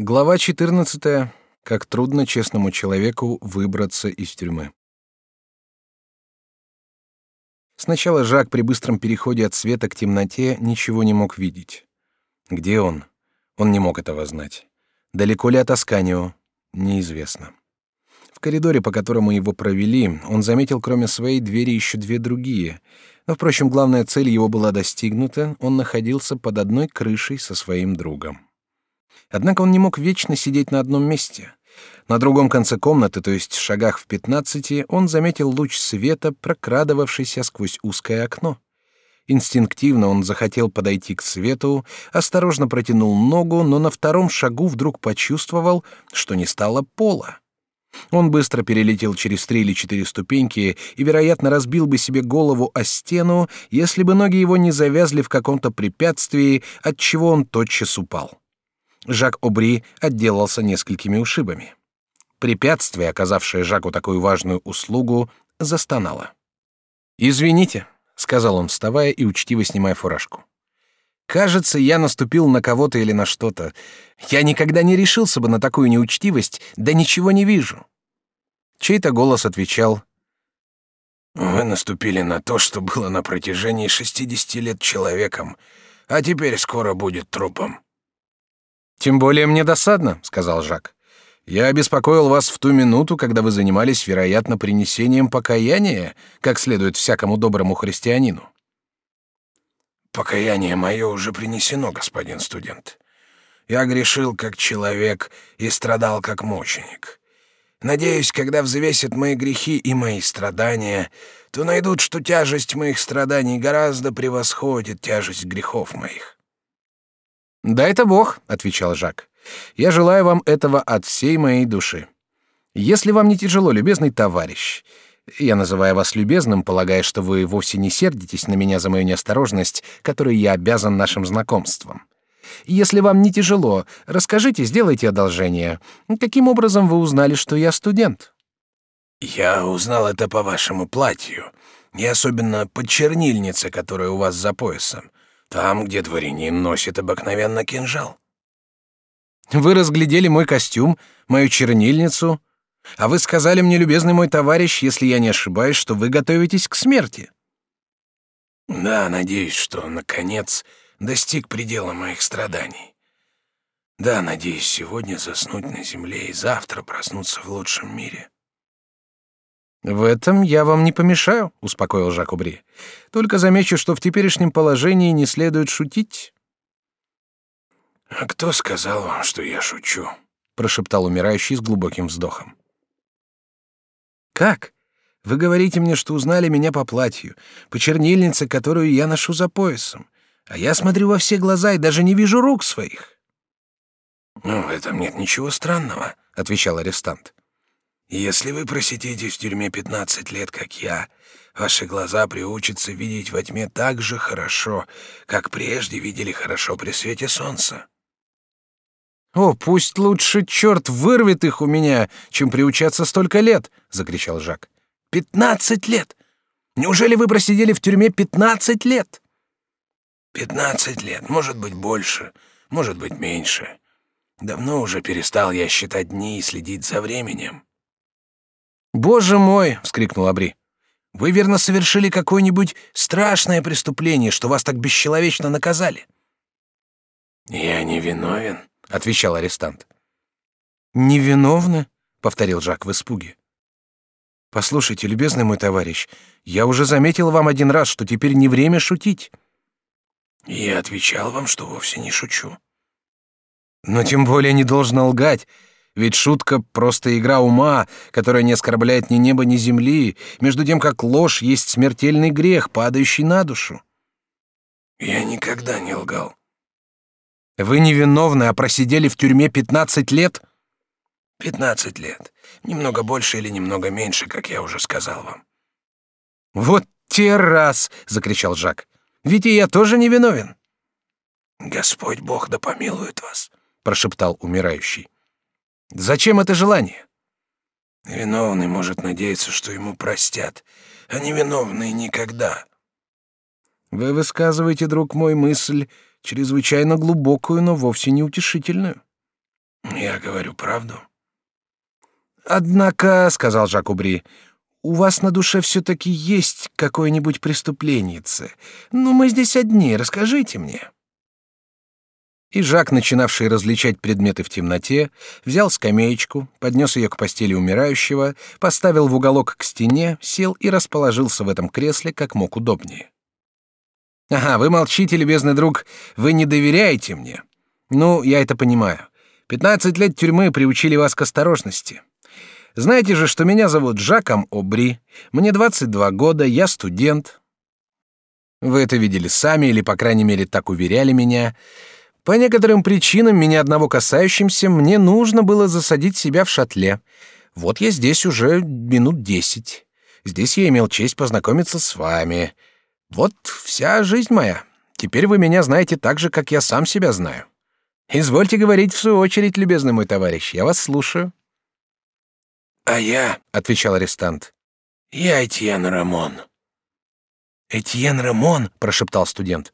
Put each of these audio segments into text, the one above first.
Глава 14. Как трудно честному человеку выбраться из тюрьмы. Сначала Жак при быстром переходе от света к темноте ничего не мог видеть. Где он? Он не мог этого знать. Далеко ли от Асканио? Неизвестно. В коридоре, по которому его провели, он заметил кроме своей двери еще две другие. Но, впрочем, главная цель его была достигнута, он находился под одной крышей со своим другом. Однако он не мог вечно сидеть на одном месте. На другом конце комнаты, то есть в шагах в пятнадцати, он заметил луч света, прокрадывавшийся сквозь узкое окно. Инстинктивно он захотел подойти к свету, осторожно протянул ногу, но на втором шагу вдруг почувствовал, что не стало пола. Он быстро перелетел через три или четыре ступеньки и, вероятно, разбил бы себе голову о стену, если бы ноги его не завязли в каком-то препятствии, от чего он тотчас упал. Жак Обри отделался несколькими ушибами. Препятствие, оказавшее Жаку такую важную услугу, застонало. «Извините», — сказал он, вставая и учтиво снимая фуражку. «Кажется, я наступил на кого-то или на что-то. Я никогда не решился бы на такую неучтивость, да ничего не вижу». Чей-то голос отвечал. «Вы наступили на то, что было на протяжении шестидесяти лет человеком, а теперь скоро будет трупом». Тем более мне досадно, сказал Жак. Я обеспокоил вас в ту минуту, когда вы занимались, вероятно, принесением покаяния, как следует всякому доброму христианину. Покаяние мое уже принесено, господин студент. Я грешил как человек и страдал как мученик. Надеюсь, когда взвесят мои грехи и мои страдания, то найдут, что тяжесть моих страданий гораздо превосходит тяжесть грехов моих. «Да это Бог», — отвечал Жак. «Я желаю вам этого от всей моей души. Если вам не тяжело, любезный товарищ, я называю вас любезным, полагая, что вы вовсе не сердитесь на меня за мою неосторожность, которой я обязан нашим знакомством. Если вам не тяжело, расскажите, сделайте одолжение. Каким образом вы узнали, что я студент?» «Я узнал это по вашему платью, и особенно по чернильнице, которая у вас за поясом. Там, где дворянин носит обыкновенно кинжал. Вы разглядели мой костюм, мою чернильницу, а вы сказали мне, любезный мой товарищ, если я не ошибаюсь, что вы готовитесь к смерти. Да, надеюсь, что наконец достиг предела моих страданий. Да, надеюсь сегодня заснуть на земле и завтра проснуться в лучшем мире. В этом я вам не помешаю, успокоил Жак Убри. Только замечу, что в теперешнем положении не следует шутить. А кто сказал вам, что я шучу? прошептал умирающий с глубоким вздохом. Как? Вы говорите мне, что узнали меня по платью, по чернильнице, которую я ношу за поясом, а я смотрю во все глаза и даже не вижу рук своих. Ну, в этом нет ничего странного, отвечал арестант. Если вы просидите в тюрьме пятнадцать лет, как я, ваши глаза приучатся видеть во тьме так же хорошо, как прежде видели хорошо при свете солнца. О, пусть лучше черт вырвет их у меня, чем приучаться столько лет, закричал Жак. Пятнадцать лет! Неужели вы просидели в тюрьме пятнадцать лет? Пятнадцать лет, может быть больше, может быть меньше. Давно уже перестал я считать дни и следить за временем. «Боже мой!» — вскрикнул Абри. «Вы, верно, совершили какое-нибудь страшное преступление, что вас так бесчеловечно наказали?» «Я не виновен», — отвечал арестант. «Невиновны?» — повторил Жак в испуге. «Послушайте, любезный мой товарищ, я уже заметил вам один раз, что теперь не время шутить». «Я отвечал вам, что вовсе не шучу». «Но тем более не должно лгать. Ведь шутка — просто игра ума, которая не оскорбляет ни неба, ни земли, между тем как ложь есть смертельный грех, падающий на душу. Я никогда не лгал. Вы невиновны, а просидели в тюрьме пятнадцать лет? Пятнадцать лет. Немного больше или немного меньше, как я уже сказал вам. Вот те раз, закричал Жак. Ведь и я тоже невиновен. Господь Бог да помилует вас, прошептал умирающий. Зачем это желание? Виновный может надеяться, что ему простят, а невиновный никогда. Вы высказываете, друг мой, мысль чрезвычайно глубокую, но вовсе не утешительную. Я говорю правду. Однако, сказал Жак Убри, у вас на душе все-таки есть какое-нибудь преступление. Ну, мы здесь одни, расскажите мне. И Жак, начинавший различать предметы в темноте, взял скамеечку, поднес ее к постели умирающего, поставил в уголок к стене, сел и расположился в этом кресле как мог удобнее. «Ага, вы молчите, любезный друг, вы не доверяете мне. Ну, я это понимаю. Пятнадцать лет тюрьмы приучили вас к осторожности. Знаете же, что меня зовут Жаком Обри, мне 22 года, я студент. Вы это видели сами, или, по крайней мере, так уверяли меня». По некоторым причинам, меня одного касающимся, мне нужно было засадить себя в шатле. Вот я здесь уже минут десять. Здесь я имел честь познакомиться с вами. Вот вся жизнь моя. Теперь вы меня знаете так же, как я сам себя знаю. Извольте говорить в свою очередь, любезный мой товарищ, я вас слушаю. А я, отвечал арестант, я Этьен Рамон. Этьен Рамон, прошептал студент.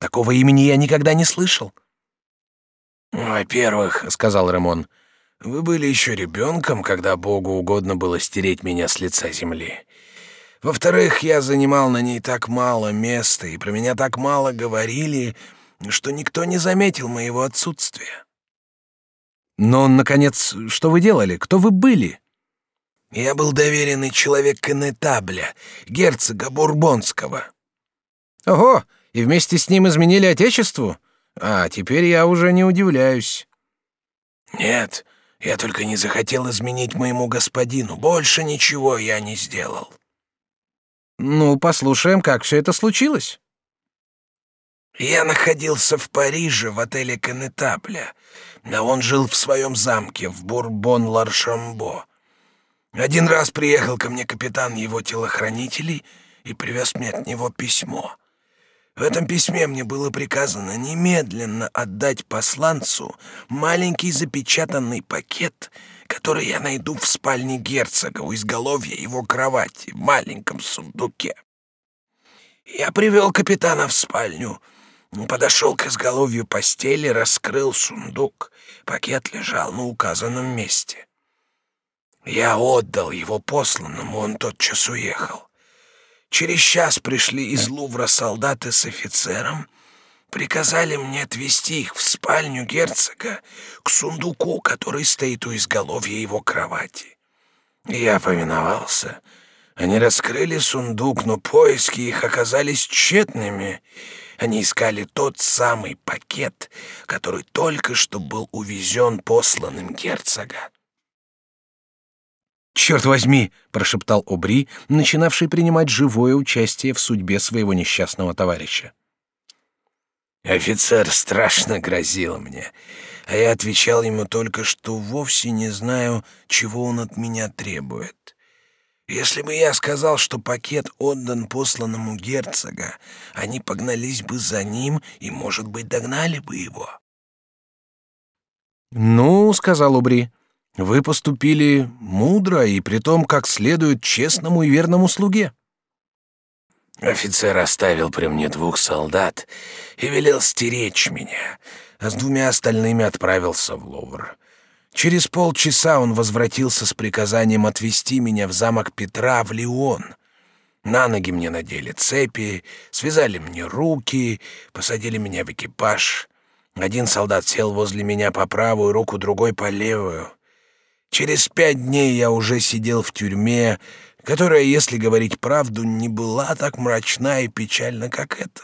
Такого имени я никогда не слышал. «Во-первых, — сказал Рамон, — вы были еще ребенком, когда Богу угодно было стереть меня с лица земли. Во-вторых, я занимал на ней так мало места, и про меня так мало говорили, что никто не заметил моего отсутствия». «Но, наконец, что вы делали? Кто вы были?» «Я был доверенный человек Конетабля, герцога Бурбонского». «Ого! И вместе с ним изменили Отечеству?» А, теперь я уже не удивляюсь. Нет, я только не захотел изменить моему господину. Больше ничего я не сделал. Ну, послушаем, как все это случилось. Я находился в Париже в отеле Канетабля, а он жил в своем замке в Бурбон-Ларшамбо. Один раз приехал ко мне капитан его телохранителей и привез мне от него письмо. В этом письме мне было приказано немедленно отдать посланцу маленький запечатанный пакет, который я найду в спальне герцога у изголовья его кровати в маленьком сундуке. Я привел капитана в спальню, подошел к изголовью постели, раскрыл сундук. Пакет лежал на указанном месте. Я отдал его посланному, он тотчас уехал. Через час пришли из Лувра солдаты с офицером, приказали мне отвезти их в спальню герцога к сундуку, который стоит у изголовья его кровати. Я повиновался. Они раскрыли сундук, но поиски их оказались тщетными. Они искали тот самый пакет, который только что был увезен посланным герцога. «Черт возьми!» — прошептал Обри, начинавший принимать живое участие в судьбе своего несчастного товарища. Офицер страшно грозил мне, а я отвечал ему только, что вовсе не знаю, чего он от меня требует. Если бы я сказал, что пакет отдан посланному герцога, они погнались бы за ним и, может быть, догнали бы его. «Ну, — сказал Убри, вы поступили мудро и притом как следует честному и верному слуге. Офицер оставил при мне двух солдат и велел стеречь меня, а с двумя остальными отправился в Лувр. Через полчаса он возвратился с приказанием отвезти меня в замок Петра в Лион. На ноги мне надели цепи, связали мне руки, посадили меня в экипаж. Один солдат сел возле меня по правую руку, другой по левую. Через пять дней я уже сидел в тюрьме, которая, если говорить правду, не была так мрачна и печальна, как эта.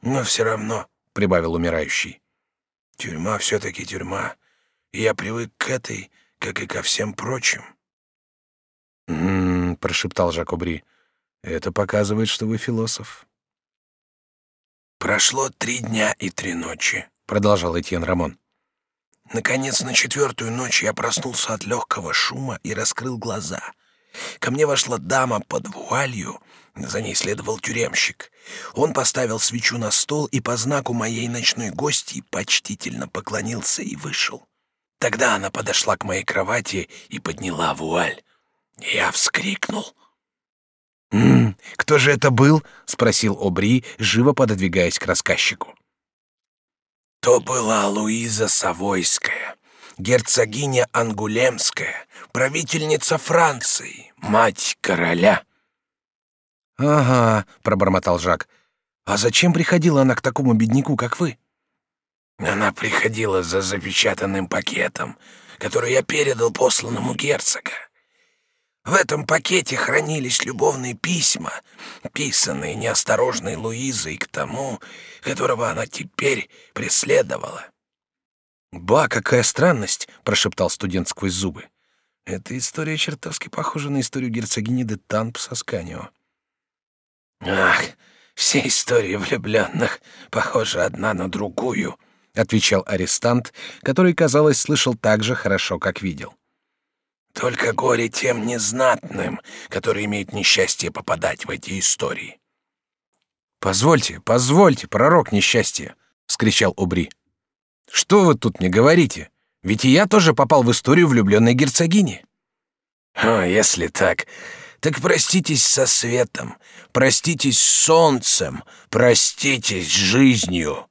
Но все равно, — прибавил умирающий, — тюрьма все-таки тюрьма, и я привык к этой, как и ко всем прочим. «М-м-м», прошептал Жакобри, — «это показывает, что вы философ». «Прошло три дня и три ночи», — продолжал Этьен Рамон. Наконец, на четвертую ночь я проснулся от легкого шума и раскрыл глаза. Ко мне вошла дама под вуалью, за ней следовал тюремщик. Он поставил свечу на стол и по знаку моей ночной гости почтительно поклонился и вышел. Тогда она подошла к моей кровати и подняла вуаль. Я вскрикнул. «М -м, «Кто же это был?» — спросил Обри, живо пододвигаясь к рассказчику. То была Луиза Савойская, герцогиня Ангулемская, правительница Франции, мать короля». «Ага», — пробормотал Жак. «А зачем приходила она к такому бедняку, как вы?» «Она приходила за запечатанным пакетом, который я передал посланному герцога. В этом пакете хранились любовные письма, писанные неосторожной Луизой к тому, которого она теперь преследовала. «Ба, какая странность!» — прошептал студент сквозь зубы. «Эта история чертовски похожа на историю герцогини де Танп со Сканио». «Ах, все истории влюбленных похожи одна на другую», — отвечал арестант, который, казалось, слышал так же хорошо, как видел. Только горе тем незнатным, которые имеют несчастье попадать в эти истории. Позвольте, позвольте, пророк несчастья, вскричал Обри. Что вы тут мне говорите? Ведь и я тоже попал в историю влюбленной герцогини. О, если так, так проститесь со светом, проститесь с солнцем, проститесь с жизнью.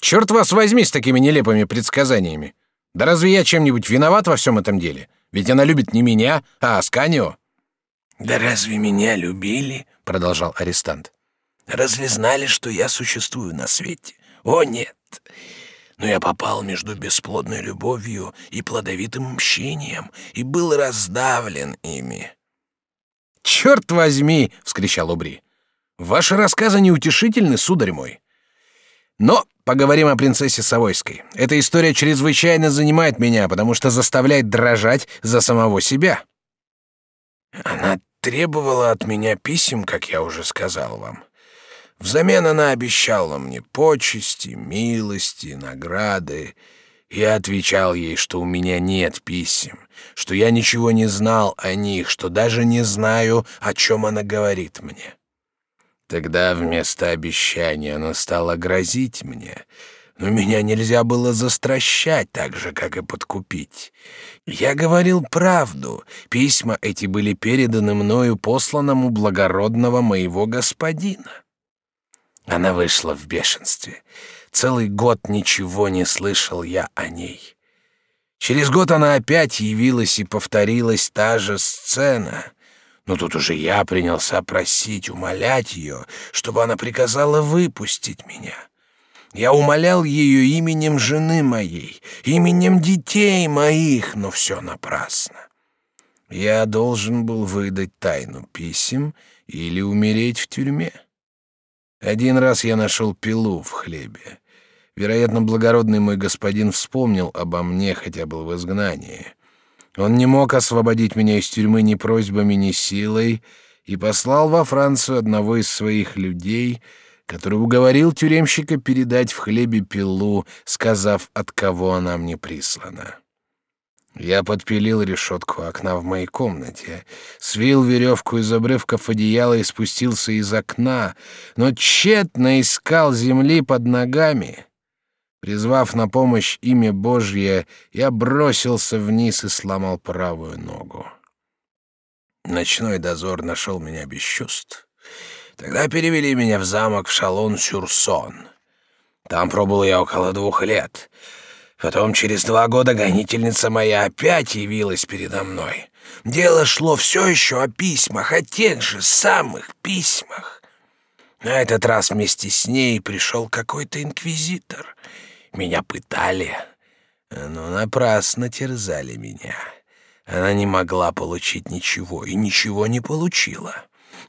Черт вас возьми с такими нелепыми предсказаниями. Да разве я чем-нибудь виноват во всем этом деле? Ведь она любит не меня, а Асканио. Да разве меня любили? продолжал арестант. Разве знали, что я существую на свете? О нет. Но я попал между бесплодной любовью и плодовитым мщением и был раздавлен ими. Черт возьми! вскричал Убри. Ваши рассказы неутешительны, сударь мой. Но Поговорим о принцессе Савойской. Эта история чрезвычайно занимает меня, потому что заставляет дрожать за самого себя. Она требовала от меня писем, как я уже сказал вам. Взамен она обещала мне почести, милости, награды. Я отвечал ей, что у меня нет писем, что я ничего не знал о них, что даже не знаю, о чем она говорит мне. Тогда вместо обещания она стала грозить мне, но меня нельзя было застращать так же, как и подкупить. Я говорил правду. Письма эти были переданы мною посланному благородного моего господина. Она вышла в бешенстве. Целый год ничего не слышал я о ней. Через год она опять явилась и повторилась та же сцена — но тут уже я принялся просить, умолять ее, чтобы она приказала выпустить меня. Я умолял ее именем жены моей, именем детей моих, но все напрасно. Я должен был выдать тайну писем или умереть в тюрьме. Один раз я нашел пилу в хлебе. Вероятно, благородный мой господин вспомнил обо мне, хотя был в изгнании. Он не мог освободить меня из тюрьмы ни просьбами, ни силой, и послал во Францию одного из своих людей, который уговорил тюремщика передать в хлебе пилу, сказав, от кого она мне прислана. Я подпилил решетку окна в моей комнате, свил веревку из обрывков одеяла и спустился из окна, но тщетно искал земли под ногами. Призвав на помощь имя Божье, я бросился вниз и сломал правую ногу. Ночной дозор нашел меня без чувств. Тогда перевели меня в замок в Шалон-Сюрсон. Там пробыл я около двух лет. Потом через два года гонительница моя опять явилась передо мной. Дело шло все еще о письмах, о тех же самых письмах. На этот раз вместе с ней пришел какой-то инквизитор — меня пытали, но напрасно терзали меня. Она не могла получить ничего и ничего не получила.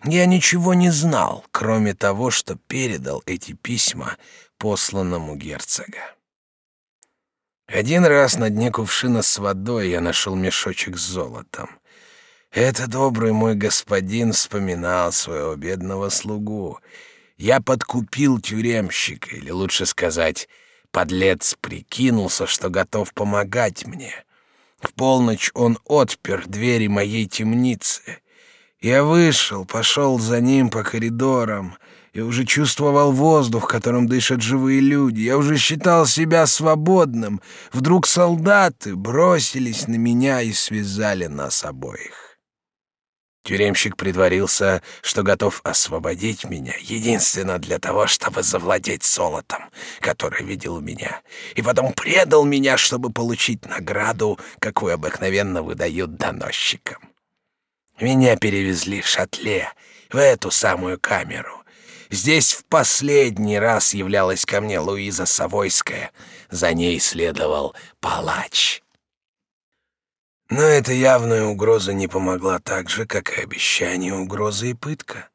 Я ничего не знал, кроме того, что передал эти письма посланному герцога. Один раз на дне кувшина с водой я нашел мешочек с золотом. Это добрый мой господин вспоминал своего бедного слугу. Я подкупил тюремщика, или лучше сказать, Подлец прикинулся, что готов помогать мне. В полночь он отпер двери моей темницы. Я вышел, пошел за ним по коридорам. Я уже чувствовал воздух, которым дышат живые люди. Я уже считал себя свободным. Вдруг солдаты бросились на меня и связали нас обоих. Тюремщик притворился, что готов освободить меня, единственно для того, чтобы завладеть золотом, которое видел у меня, и потом предал меня, чтобы получить награду, какую обыкновенно выдают доносчикам. Меня перевезли в шатле, в эту самую камеру. Здесь в последний раз являлась ко мне Луиза Савойская, за ней следовал палач. Но эта явная угроза не помогла так же, как и обещание угрозы и пытка.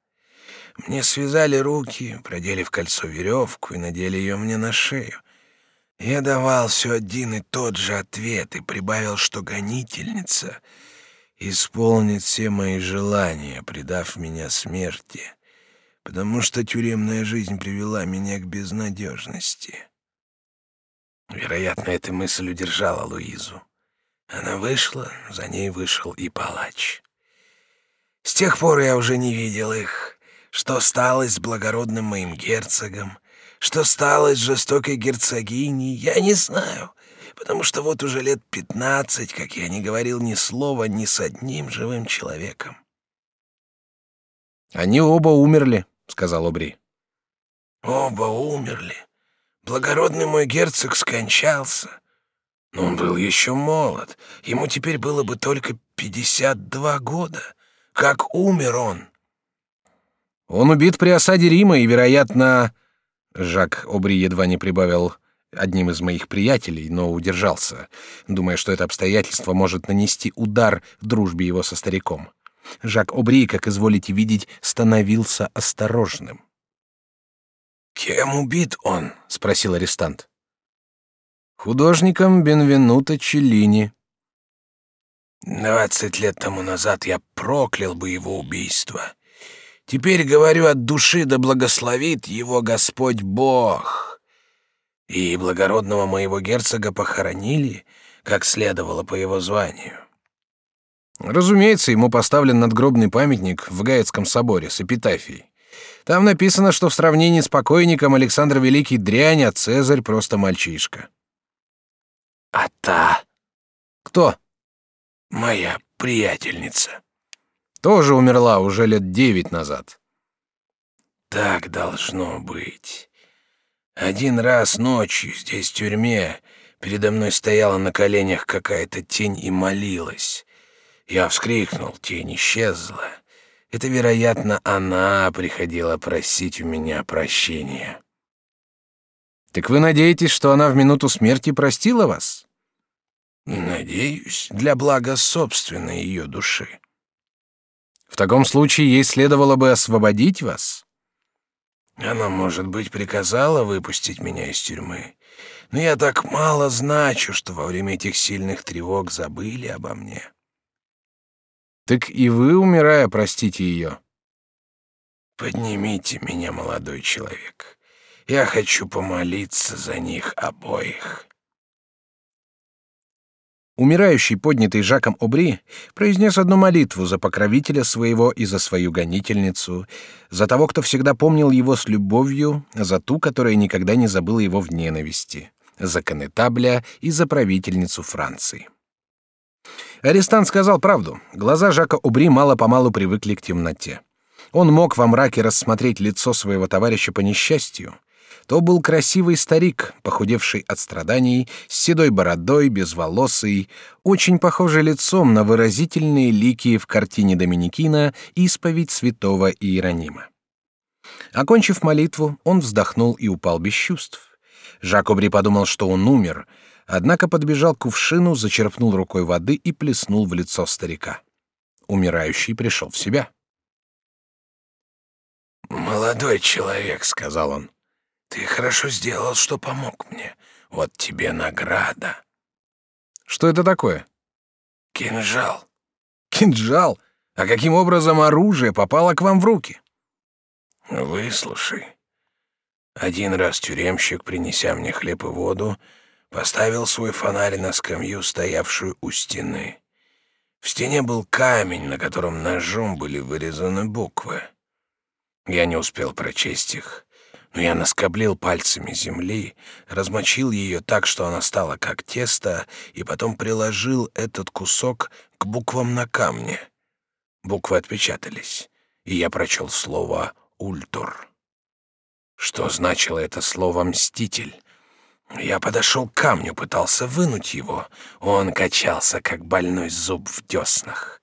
Мне связали руки, продели в кольцо веревку и надели ее мне на шею. Я давал все один и тот же ответ и прибавил, что гонительница исполнит все мои желания, предав меня смерти, потому что тюремная жизнь привела меня к безнадежности. Вероятно, эта мысль удержала Луизу. Она вышла, за ней вышел и палач. С тех пор я уже не видел их. Что стало с благородным моим герцогом, что стало с жестокой герцогиней, я не знаю, потому что вот уже лет пятнадцать, как я не говорил ни слова ни с одним живым человеком. «Они оба умерли», — сказал Обри. «Оба умерли. Благородный мой герцог скончался. Но он был еще молод. Ему теперь было бы только пятьдесят два года. Как умер он? Он убит при осаде Рима и, вероятно... Жак Обри едва не прибавил одним из моих приятелей, но удержался, думая, что это обстоятельство может нанести удар дружбе его со стариком. Жак Обри, как изволите видеть, становился осторожным. «Кем убит он?» — спросил арестант художником Бенвенуто Челлини. Двадцать лет тому назад я проклял бы его убийство. Теперь говорю от души, да благословит его Господь Бог. И благородного моего герцога похоронили, как следовало по его званию. Разумеется, ему поставлен надгробный памятник в Гаецком соборе с эпитафией. Там написано, что в сравнении с покойником Александр Великий дрянь, а Цезарь просто мальчишка. А та... Кто? Моя приятельница. Тоже умерла уже лет девять назад. Так должно быть. Один раз ночью здесь, в тюрьме, передо мной стояла на коленях какая-то тень и молилась. Я вскрикнул, тень исчезла. Это, вероятно, она приходила просить у меня прощения. Так вы надеетесь, что она в минуту смерти простила вас? Надеюсь, для блага собственной ее души. В таком случае ей следовало бы освободить вас. Она, может быть, приказала выпустить меня из тюрьмы, но я так мало значу, что во время этих сильных тревог забыли обо мне. Так и вы, умирая, простите ее. Поднимите меня, молодой человек. Я хочу помолиться за них обоих. Умирающий, поднятый Жаком Обри, произнес одну молитву за покровителя своего и за свою гонительницу, за того, кто всегда помнил его с любовью, за ту, которая никогда не забыла его в ненависти, за конетабля и за правительницу Франции. Арестант сказал правду. Глаза Жака Обри мало-помалу привыкли к темноте. Он мог во мраке рассмотреть лицо своего товарища по несчастью, то был красивый старик, похудевший от страданий, с седой бородой, безволосый, очень похожий лицом на выразительные лики в картине Доминикина «Исповедь святого Иеронима». Окончив молитву, он вздохнул и упал без чувств. Жакобри подумал, что он умер, однако подбежал к кувшину, зачерпнул рукой воды и плеснул в лицо старика. Умирающий пришел в себя. «Молодой человек», — сказал он, ты хорошо сделал, что помог мне. Вот тебе награда. Что это такое? Кинжал. Кинжал? А каким образом оружие попало к вам в руки? Выслушай. Один раз тюремщик, принеся мне хлеб и воду, поставил свой фонарь на скамью, стоявшую у стены. В стене был камень, на котором ножом были вырезаны буквы. Я не успел прочесть их но я наскоблил пальцами земли, размочил ее так, что она стала как тесто, и потом приложил этот кусок к буквам на камне. Буквы отпечатались, и я прочел слово «ультур». Что значило это слово «мститель»? Я подошел к камню, пытался вынуть его. Он качался, как больной зуб в деснах.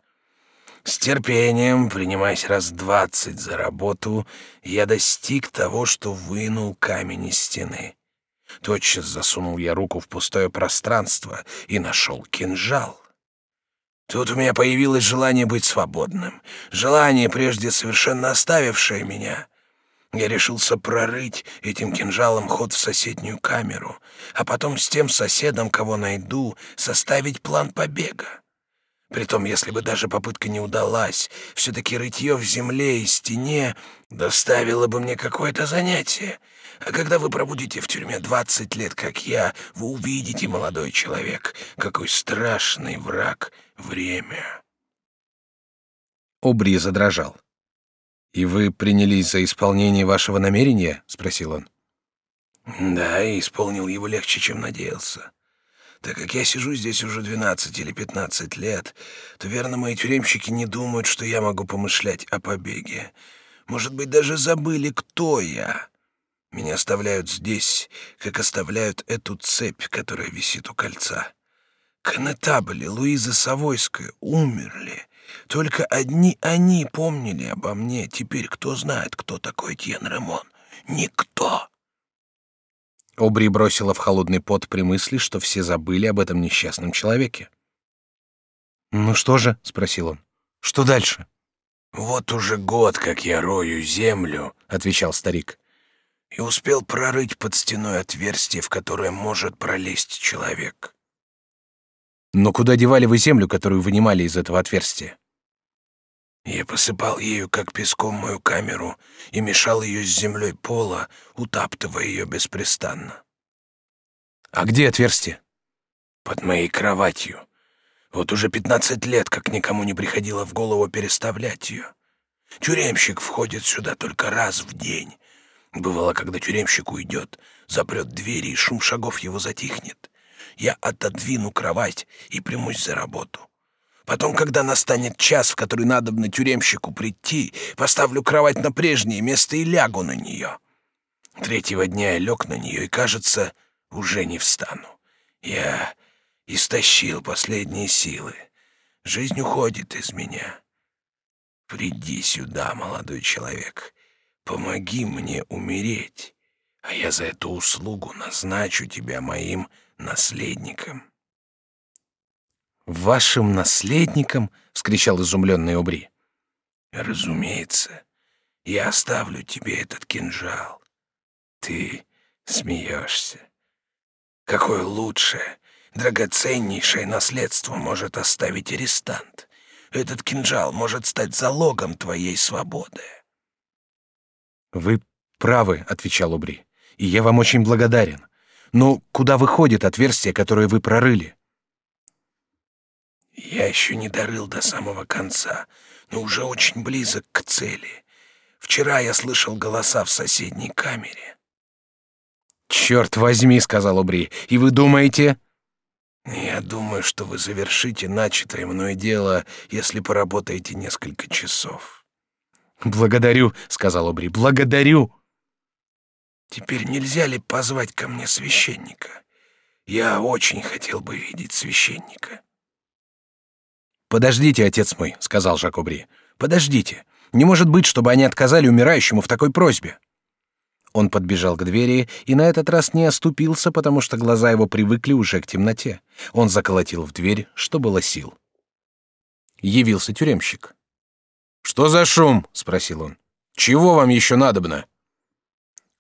С терпением, принимаясь раз двадцать за работу, я достиг того, что вынул камень из стены. Тотчас засунул я руку в пустое пространство и нашел кинжал. Тут у меня появилось желание быть свободным, желание, прежде совершенно оставившее меня. Я решился прорыть этим кинжалом ход в соседнюю камеру, а потом с тем соседом, кого найду, составить план побега. Притом, если бы даже попытка не удалась, все-таки рытье в земле и стене доставило бы мне какое-то занятие. А когда вы пробудете в тюрьме двадцать лет, как я, вы увидите, молодой человек, какой страшный враг время. Обри задрожал. «И вы принялись за исполнение вашего намерения?» — спросил он. «Да, и исполнил его легче, чем надеялся. Так как я сижу здесь уже двенадцать или пятнадцать лет, то, верно, мои тюремщики не думают, что я могу помышлять о побеге. Может быть, даже забыли, кто я. Меня оставляют здесь, как оставляют эту цепь, которая висит у кольца. Конетабли, Луиза Савойская умерли. Только одни они помнили обо мне. Теперь кто знает, кто такой Тьен Ремон? Никто. Обри бросила в холодный пот при мысли, что все забыли об этом несчастном человеке. «Ну что же?» — спросил он. «Что дальше?» «Вот уже год, как я рою землю», — отвечал старик, «и успел прорыть под стеной отверстие, в которое может пролезть человек». «Но куда девали вы землю, которую вынимали из этого отверстия?» Я посыпал ею, как песком, мою камеру и мешал ее с землей пола, утаптывая ее беспрестанно. А где отверстие? Под моей кроватью. Вот уже пятнадцать лет, как никому не приходило в голову переставлять ее. Тюремщик входит сюда только раз в день. Бывало, когда тюремщик уйдет, запрет двери, и шум шагов его затихнет. Я отодвину кровать и примусь за работу. Потом, когда настанет час, в который надо на тюремщику прийти, поставлю кровать на прежнее место и лягу на нее. Третьего дня я лег на нее и, кажется, уже не встану. Я истощил последние силы. Жизнь уходит из меня. Приди сюда, молодой человек. Помоги мне умереть, а я за эту услугу назначу тебя моим наследником. «Вашим наследником?» — вскричал изумленный Обри. «Разумеется, я оставлю тебе этот кинжал. Ты смеешься. Какое лучшее, драгоценнейшее наследство может оставить арестант? Этот кинжал может стать залогом твоей свободы». «Вы правы», — отвечал Обри, — «и я вам очень благодарен. Но куда выходит отверстие, которое вы прорыли?» Я еще не дорыл до самого конца, но уже очень близок к цели. Вчера я слышал голоса в соседней камере. «Черт возьми», — сказал Убри, — «и вы думаете...» «Я думаю, что вы завершите начатое мной дело, если поработаете несколько часов». «Благодарю», — сказал Убри, — «благодарю». «Теперь нельзя ли позвать ко мне священника? Я очень хотел бы видеть священника». «Подождите, отец мой», — сказал Жакобри. «Подождите. Не может быть, чтобы они отказали умирающему в такой просьбе». Он подбежал к двери и на этот раз не оступился, потому что глаза его привыкли уже к темноте. Он заколотил в дверь, что было сил. Явился тюремщик. «Что за шум?» — спросил он. «Чего вам еще надобно?»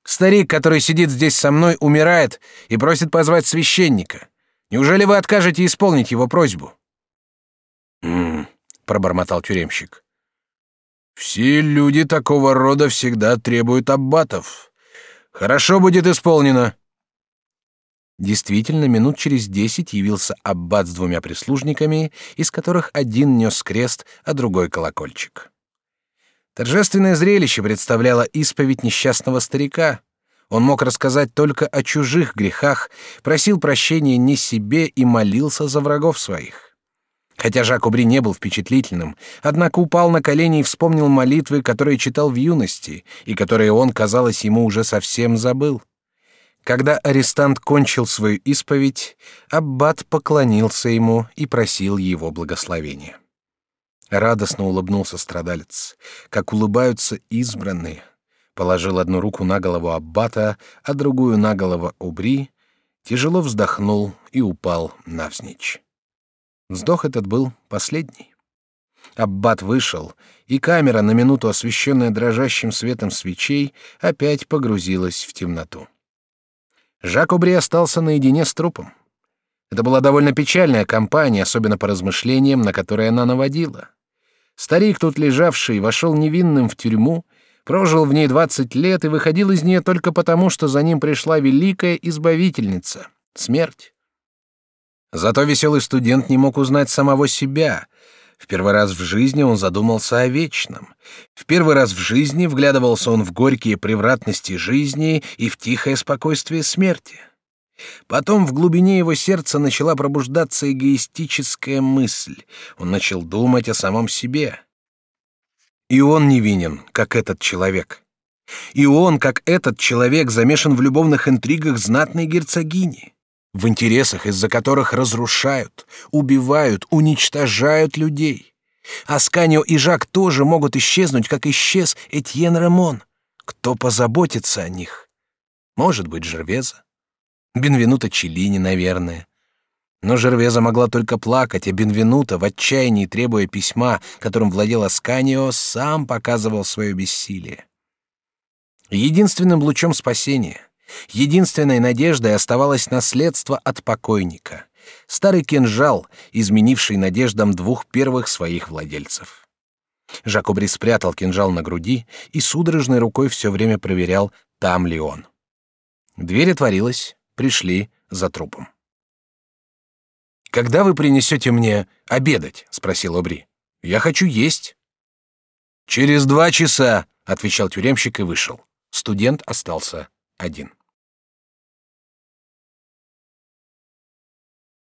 «Старик, который сидит здесь со мной, умирает и просит позвать священника. Неужели вы откажете исполнить его просьбу?» «М-м», пробормотал тюремщик. «Все люди такого рода всегда требуют аббатов. Хорошо будет исполнено». Действительно, минут через десять явился аббат с двумя прислужниками, из которых один нес крест, а другой колокольчик. Торжественное зрелище представляло исповедь несчастного старика. Он мог рассказать только о чужих грехах, просил прощения не себе и молился за врагов своих. Хотя Жак Убри не был впечатлительным, однако упал на колени и вспомнил молитвы, которые читал в юности, и которые он, казалось, ему уже совсем забыл. Когда арестант кончил свою исповедь, аббат поклонился ему и просил его благословения. Радостно улыбнулся страдалец, как улыбаются избранные. Положил одну руку на голову аббата, а другую на голову Убри, тяжело вздохнул и упал навзничь. Вздох этот был последний. Аббат вышел, и камера, на минуту освещенная дрожащим светом свечей, опять погрузилась в темноту. Жак Убри остался наедине с трупом. Это была довольно печальная компания, особенно по размышлениям, на которые она наводила. Старик, тут лежавший, вошел невинным в тюрьму, прожил в ней двадцать лет и выходил из нее только потому, что за ним пришла великая избавительница — смерть. Зато веселый студент не мог узнать самого себя. В первый раз в жизни он задумался о вечном. В первый раз в жизни вглядывался он в горькие превратности жизни и в тихое спокойствие смерти. Потом в глубине его сердца начала пробуждаться эгоистическая мысль. Он начал думать о самом себе. И он невинен, как этот человек. И он, как этот человек, замешан в любовных интригах знатной герцогини в интересах, из-за которых разрушают, убивают, уничтожают людей. Асканио и Жак тоже могут исчезнуть, как исчез Этьен Рамон. Кто позаботится о них? Может быть, Жервеза? Бенвенута Челлини, наверное. Но Жервеза могла только плакать, а Бенвенута, в отчаянии требуя письма, которым владел Асканио, сам показывал свое бессилие. Единственным лучом спасения — Единственной надеждой оставалось наследство от покойника. Старый кинжал, изменивший надеждам двух первых своих владельцев. Жакобри спрятал кинжал на груди и судорожной рукой все время проверял, там ли он. Дверь отворилась, пришли за трупом. «Когда вы принесете мне обедать?» — спросил Обри. «Я хочу есть». «Через два часа», — отвечал тюремщик и вышел. Студент остался один.